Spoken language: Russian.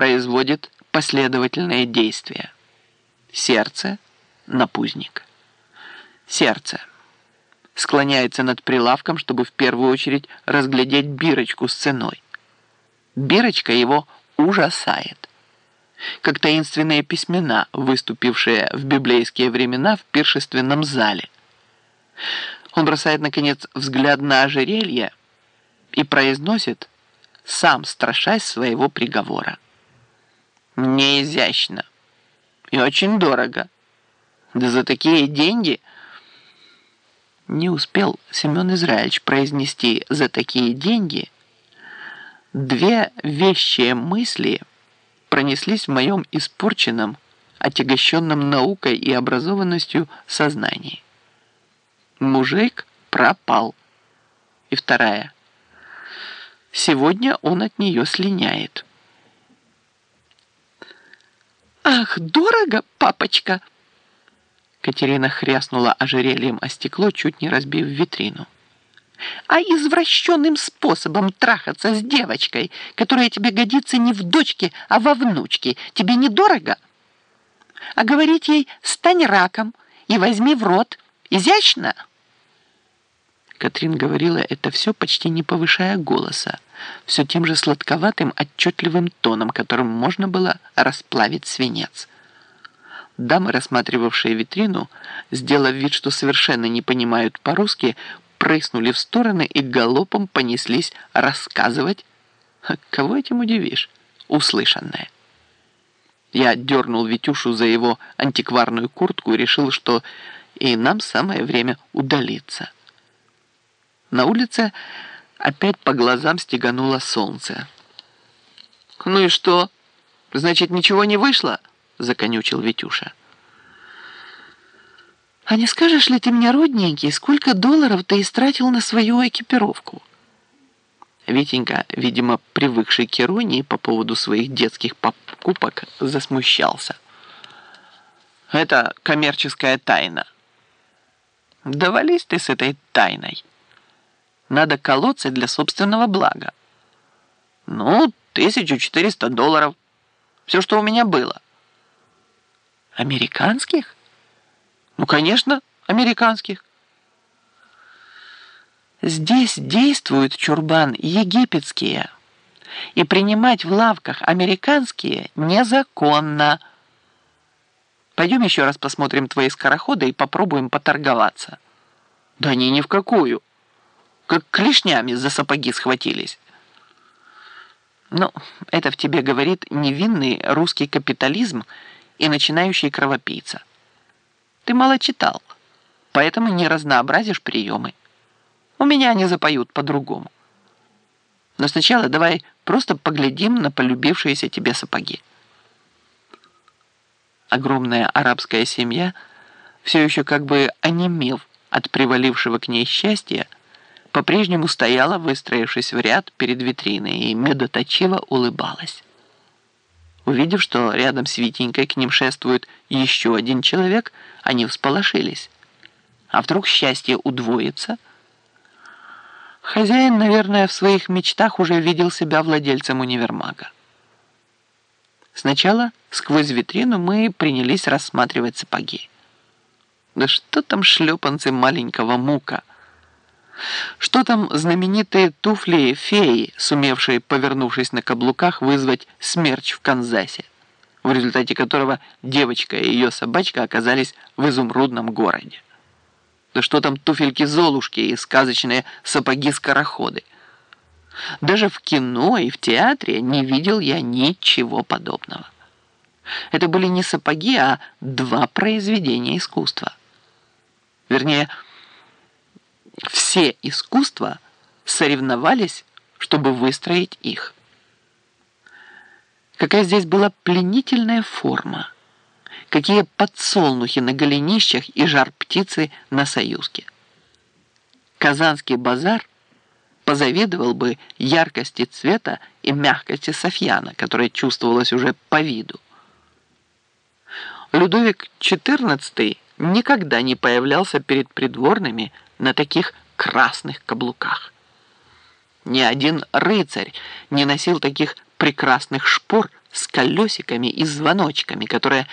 производит последовательные действия. Сердце – напузник. Сердце склоняется над прилавком, чтобы в первую очередь разглядеть бирочку с ценой. Бирочка его ужасает. Как таинственные письмена, выступившие в библейские времена в пиршественном зале. Он бросает, наконец, взгляд на ожерелье и произносит, сам страшась своего приговора. Не изящно и очень дорого. Да за такие деньги... Не успел Семен Израильевич произнести «за такие деньги», две вещие мысли пронеслись в моем испорченном, отягощенном наукой и образованностью сознании. Мужик пропал. И вторая. Сегодня он от нее слиняет. «Ах, дорого, папочка!» Катерина хряснула ожерельем о стекло, чуть не разбив витрину. «А извращенным способом трахаться с девочкой, которая тебе годится не в дочке, а во внучке, тебе недорого? А говорить ей «стань раком» и возьми в рот изящно?» Катрин говорила это все, почти не повышая голоса, все тем же сладковатым, отчетливым тоном, которым можно было расплавить свинец. Дамы, рассматривавшие витрину, сделав вид, что совершенно не понимают по-русски, прыснули в стороны и галопом понеслись рассказывать. Кого этим удивишь? Услышанное. Я дернул Витюшу за его антикварную куртку и решил, что и нам самое время удалиться. На улице опять по глазам стегануло солнце. «Ну и что? Значит, ничего не вышло?» — законючил Витюша. «А не скажешь ли ты мне, родненький, сколько долларов ты истратил на свою экипировку?» Витенька, видимо, привыкший к иронии по поводу своих детских покупок, засмущался. «Это коммерческая тайна». «Довались ты с этой тайной». Надо колоться для собственного блага. Ну, 1400 долларов. Все, что у меня было. Американских? Ну, конечно, американских. Здесь действуют, чурбан, египетские. И принимать в лавках американские незаконно. Пойдем еще раз посмотрим твои скороходы и попробуем поторговаться. Да не, ни в какую как клешнями за сапоги схватились. Ну, это в тебе говорит невинный русский капитализм и начинающий кровопийца. Ты мало читал, поэтому не разнообразишь приемы. У меня они запоют по-другому. Но сначала давай просто поглядим на полюбившиеся тебе сапоги. Огромная арабская семья, все еще как бы онемев от привалившего к ней счастья, по-прежнему стояла, выстроившись в ряд перед витриной, и медоточиво улыбалась. Увидев, что рядом с Витенькой к ним шествует еще один человек, они всполошились. А вдруг счастье удвоится? Хозяин, наверное, в своих мечтах уже видел себя владельцем универмага. Сначала сквозь витрину мы принялись рассматривать сапоги. Да что там шлепанцы маленького мука? Что там знаменитые туфли феи, сумевшие, повернувшись на каблуках, вызвать смерч в Канзасе, в результате которого девочка и ее собачка оказались в изумрудном городе? Да что там туфельки-золушки и сказочные сапоги-скороходы? Даже в кино и в театре не видел я ничего подобного. Это были не сапоги, а два произведения искусства. Вернее, все искусства соревновались, чтобы выстроить их. Какая здесь была пленительная форма, какие подсолнухи на голенищах и жар птицы на союзке. Казанский базар позавидовал бы яркости цвета и мягкости Софьяна, которая чувствовалась уже по виду. Людовик XIV никогда не появлялся перед придворными на таких красных каблуках. Ни один рыцарь не носил таких прекрасных шпор, с колесиками и звоночками, которая